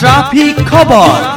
Traffic खबर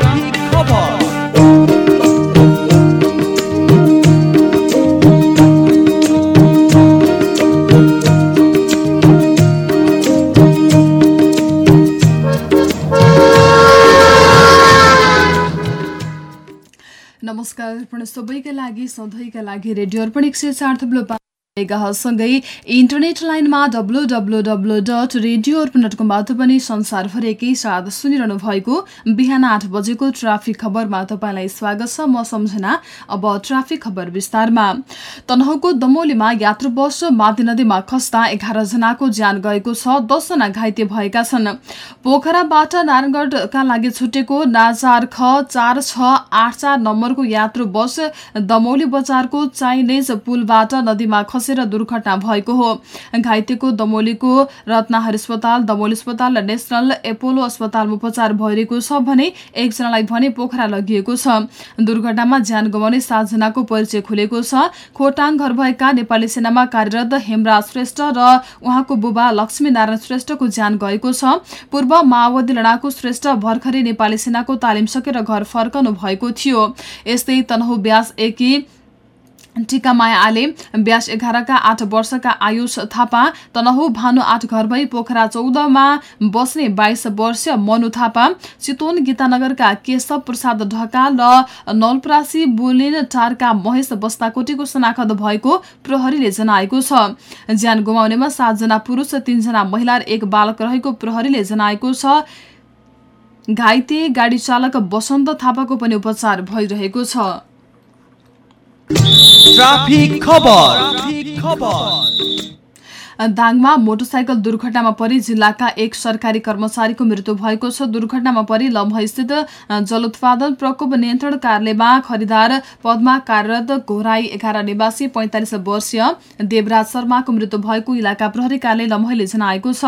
नमस्कार सबैका लागि सधैँका लागि रेडियो अर्पण एक सय चार थप्लो सँगै इन्टरनेट लाइनमा W W W dot radio Arpan dot कमबाट पनि संसारभर एकै साथ सुनिरहनु भएको बिहान आठ बजेको ट्राफिक खबरमा तपाईँलाई स्वागत छ। म सम्झना अब ट्राफिक खबर विस्तारमा। तनहुको दमोलीमा यात्रु बस माथि नदीमा खस्दा एघार जनाको ज्यान गएको छ दसजना घाइते भएका छन्। पोखराबाट नारायणगढका लागि छुटेको नाचार ख चार छ आठ चार नम्बरको यात्रु बस दमौली बजारको चाइनेज पुलबाट नदीमा खसेर दुर्घटना भएको हो। घाइतेको दमोलीको रत्नाहर अस्पताल दमोली अस्पताल र नेसनल एपोलो अस्पतालमा उपचार भइरहेको छ भने एकजनालाई भने पोखरा लगिएको छ। दुर्घटनामा ज्यान गुमाउने सातजनाको परिचय खुलेको छ। खोटाङ घर भएका नेपाली सेनामा कार्यरत हेमराज श्रेष्ठ र उहाँको बुबा लक्ष्मी नारायण श्रेष्ठको ज्यान गएको छ। पूर्व माओवादी लडाकु श्रेष्ठ भर्खरै नेपाली सेनाको तालिम सकेर घर फर्कनु भएको थियो। यस्तै तनहु ब्यास एकी टिकामाया आले ब्यास एघारका आठ वर्षका आयुष थापा तनहु भानु आठ घर भई पोखरा चौधमा बस्ने बाइस वर्षीय मनु थापा चितवन गीतानगरका केशव प्रसाद ढकाल र नलपरासी बुलिन टारका महेश बस्ताकोटीको शनाखत भएको प्रहरीले जनाएको छ। ज्यान गुमाउनेमा सातजना पुरुष तीनजना महिला र एक बालक रहेको प्रहरीले जनाएको छ। घाइते गाडी चालक वसन्त थापाको पनि उपचार भइरहेको छ। ट्राफिक खबर दाङमा मोटरसाइकल दुर्घटनामा परि जिल्लाका एक सरकारी कर्मचारीको मृत्यु भएको छ। दुर्घटनामा परि लम्हस्थित जल उत्पादन प्रकोप नियन्त्रण कार्यालयमा खरिदार पदमा कार्यरत घोराई एघार निवासी पैंतालिस वर्षीय देवराज शर्माको मृत्यु भएको इलाका प्रहरी कार्यालय लम्हैले जनाएको छ।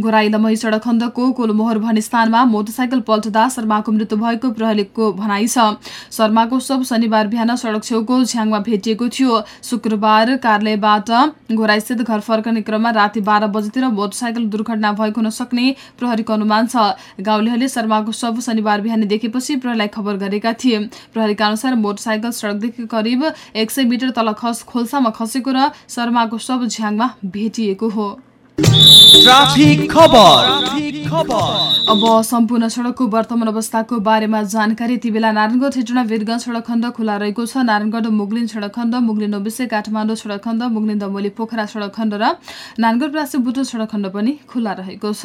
घोराई लम्है सडक खण्डको कोलमोहर स्थानमा मोटरसाइकल पल्टदा शर्माको मृत्यु भएको प्रहरीको भनाइ छ। शर्माको शव शनिबार बिहान सडक छेउको झ्याङमा भेटिएको थियो। शुक्रबार कार्यालयबाट घोराईस्थित घर फर्कने क्रममा राति बाह्र बजेतिर मोटरसाइकल दुर्घटना भएको हुन सक्ने प्रहरीको अनुमान छ। गाउँलेहरूले शर्माको शव शनिबार बिहान देखेपछि प्रहरीलाई खबर गरेका थिए। प्रहरीका अनुसार मोटरसाइकल सडकदेखि करिब एक मिटर तल खस खोल्सामा खसेको र शर्माको शव झ्याङमा भेटिएको हो। ट्राफिक खबर। अब सम्पूर्ण सड़कको वर्तमान अवस्थाको बारेमा जानकारी यति बेला नारायणगढ हेटुडा वीरगंज सड़क खण्ड खुला रहेको छ। नारायणगढ मुगलिन सड़क खण्ड मुगलिन नोबिसे काठमाडौँ सड़क खण्ड मुगलिन दमोली पोखरा सड़क खण्ड र नारायणगढ प्रासी बुटो सड़क खण्ड पनि खुला रहेको छ।